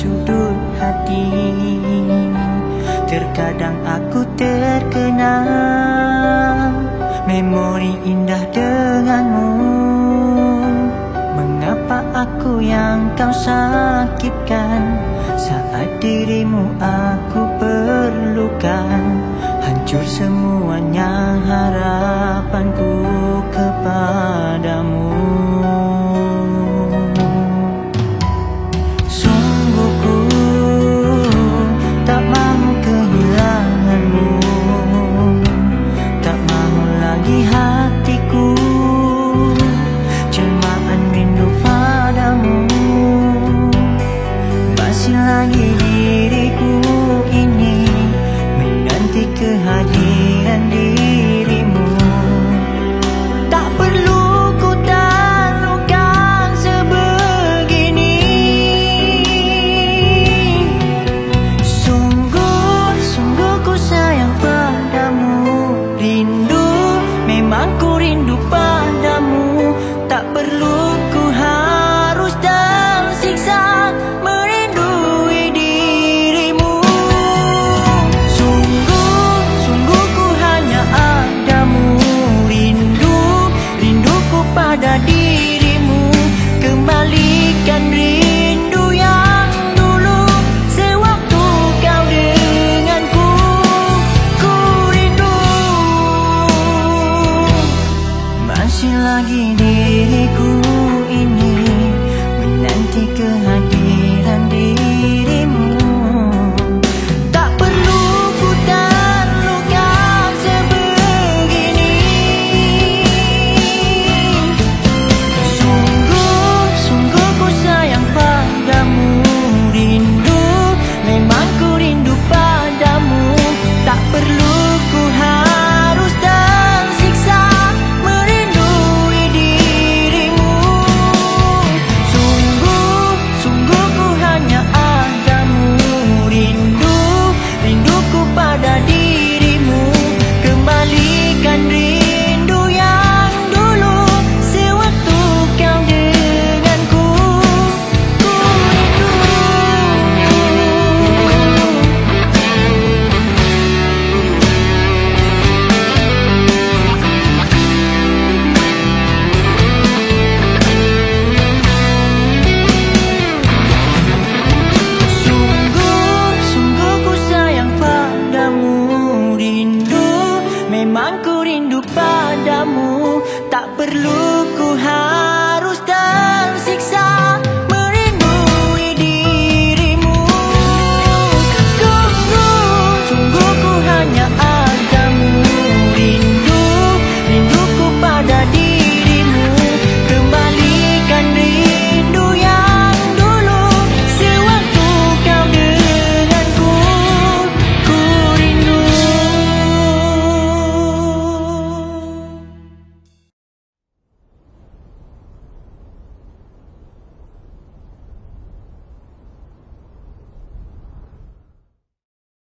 sudut hati. Terkadang aku terkenang Memori indah denganmu. Mengapa aku yang kau sakitkan Saat dirimu aku perlukan? Hancur semuanya harapanku kepadamu ada di tak perlu